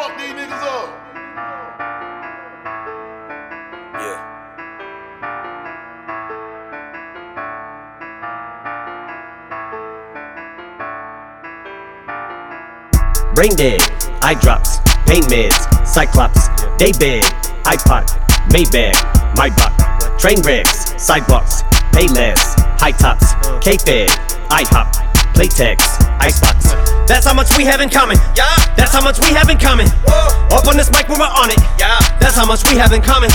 fuck these niggas up. Yeah. Brain dead, eye drops, pain meds, cyclops, day bed, iPod, Maybach, my buck, train wrecks, sidewalks, pay less, high tops, K-Fed, IHOP, Playtex, Icebox. That's how much we have in common. Yeah. That's how much we have in common. Whoa. Up on this mic when we're on it. Yeah. That's how much we have in common.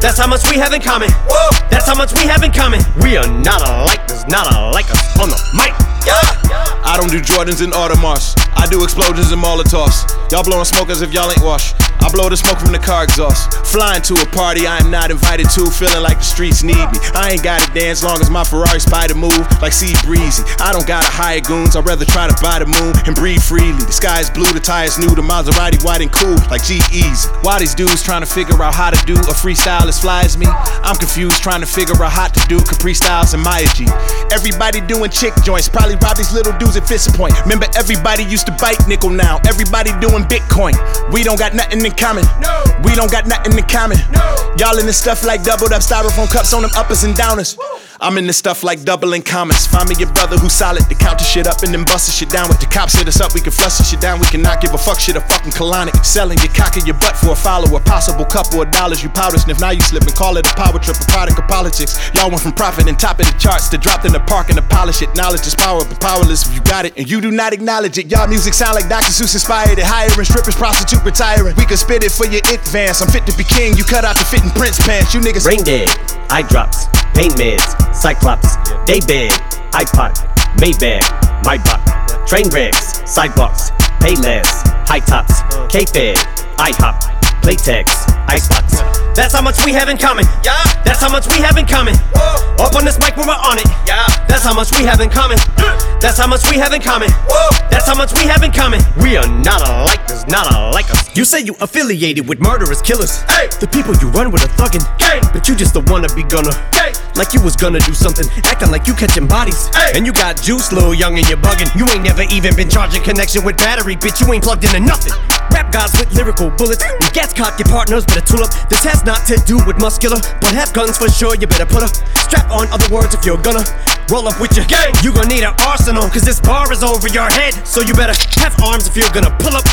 That's how much we have in common. Whoa. That's how much we have in common. We are not alike, there's not alike us on the mic. Yeah. Yeah. I don't do Jordans and Audemars. I do explosions and Molotovs. Y'all blowing smoke as if y'all ain't washed. I blow the smoke from the car exhaust. Flying to a party I am not invited to, feeling like the streets need me. I ain't gotta dance long as my Ferrari spider move like C-Breezy. I don't gotta hire goons, I'd rather try to buy the moon and breathe freely. The sky is blue, the tires new, the Maserati white and cool like G-Eazy. Why these dudes trying to figure out how to do a freestyle as fly as me? I'm confused trying to figure out how to do Capri Styles and Maya G. Everybody doing chick joints, probably rob these little dudes at Fist Point. Remember, everybody used to bite nickel now. Everybody doing Bitcoin. We don't got nothing in common. No. We don't got nothing in common. No. Y'all in this stuff like doubled up styrofoam cups on them uppers and downers. I'm in this stuff like doubling commas. Find me your brother who's solid to count the shit up and then bust the shit down with the cops hit us up. We can flush the shit down. We cannot give a fuck shit a fucking colonic. Selling your cock in your butt for a follower. Possible couple of dollars you powder sniff. Now you slip and call it a power trip, a product of politics. Y'all went from profit and top of the charts to dropped in the park and to polish it. Knowledge is power, but powerless if you got it and you do not acknowledge it. Y'all music sound like Dr. Seuss inspired it. Hiring strippers, prostitute retiring. We could spit it for your vans. I'm fit to be king. You cut out the fitting Prince pants. You niggas Brain dead, eye drops, pain meds, cyclops, day bed, iPod, Maybach, my buck, train wrecks, sidewalks, pay less, high tops, K-Fed, IHOP, Playtex, Icebox. That's how much we have in common. Yeah. That's how much we have in common. Whoa. Up on this mic when we're on it. Yeah. That's how much we have in common. That's how much we have in common. Whoa. That's how much we have in common. We are not alike, there's not alike us. You say you affiliated with murderous killers. Hey. The people you run with are thuggin'. Gang. But you just the wannabe gunner. Gang. Like you was gonna do something, acting like you catching bodies. Hey. And you got juice, little young, and you're bugging. You ain't never even been charging connection with battery, bitch. You ain't plugged into nothing. Rap guys with lyrical bullets. When gas cock, your partners better tool up. This has not to do with muscular, but have guns for sure. You better put a strap on. Other words, if you're gonna roll up with your gang, you gonna need an arsenal, cause this bar is over your head. So you better have arms if you're gonna pull up.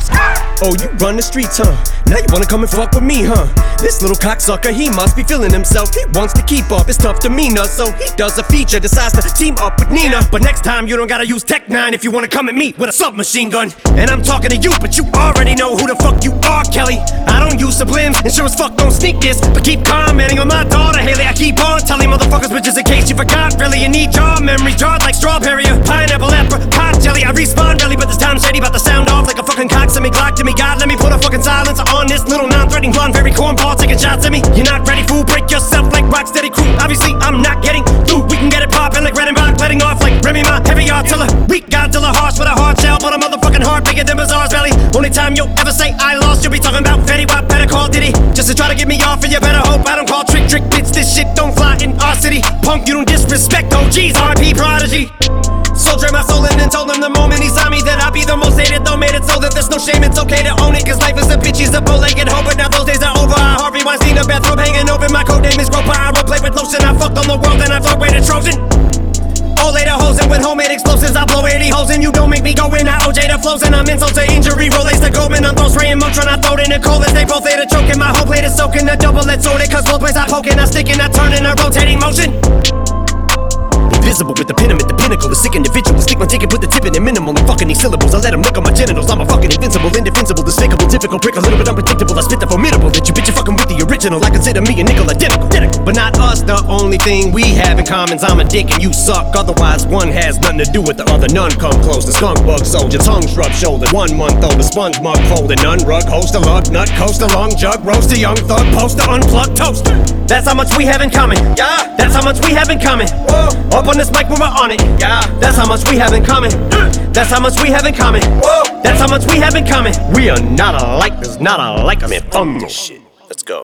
Oh, you run the streets, huh? Now you wanna come and fuck with me, huh? This little cocksucker, he must be feeling himself. He wants to keep up his tough demeanor, so he does a feature, decides to team up with Nina. But next time, you don't gotta use Tech N9ne if you wanna come at me with a submachine gun. And I'm talking to you, but you already know who the fuck you are, Kelly. I don't use sublims, and sure as fuck don't sneak this. But keep commenting on my daughter, Hailie. I keep on telling motherfuckers, bitches, in case you forgot, really. You need jaw memory, jarred like strawberry or pineapple, apricot jelly. I respawn really, but this time shady, about to sound off like a fucking cock. Send me Glock to me, God, let me put a fucking silence on this little non-threatening blonde, very cornball, taking shots at me. You're not ready, fool. Break yourself like Rock Steady Crew. Obviously, I'm not getting through. We can get it poppin' like Redenbacher, letting off like Remy Ma, heavy artiller. Weak Godzilla, hard time you'll ever say I lost, you'll be talking about Fetty Wap, better call Diddy. Just to try to get me off, and you better hope I don't call Trick-Trick bits. This shit don't fly in our city. Punk, you don't disrespect OGs, RP prodigy. Soldier my soul in and told him the moment he saw me that I'd be the most hated though made it so that there's no shame it's okay to own it cause life is a bitch he's a bow-legged hoe but now those days are over I Harvey Weinstein a bathrobe hanging open my code name is Groper I roleplay with lotion I fucked on the world and I fuck with a Trojan and with homemade explosives I blow 80 holes and you don't make me go in. I OJ the flows and I'm insult to injury. Rolex the Goldman I'm throw spraying Motrin. I throw in the cold as they both later choking My whole plate is soaking. The double let's it cause both ways. I poking I stick and I turn in a rotating motion Invisible with the pin, I'm at the pinnacle. the sick individual. Stick my ticket, put the tip in it minimal. I'm fucking these syllables. I let them look on my genitals. I'm a fucking invincible, indefensible, despicable, difficult prick, a little bit unpredictable. I spit the formidable that you bitch, you fucking with the original. I consider me a nickel identical. identical. But not us, the only thing we have in common is I'm a dick and you suck. Otherwise, one has nothing to do with the other. None come close. The skunk bug soldier, tongue shrub shoulder. One month old, the sponge mug folded. None rug, host a lug, nut, coast a long jug, roast a young thug, poster, unplugged toaster. That's how much we have in common. Yeah. That's how much we have in common. Whoa. Up on this mic when we're on it. Yeah. That's how much we have in common. That's how much we have in common. Whoa. That's how much we have in common. We are not alike, there's not alike us on this shit.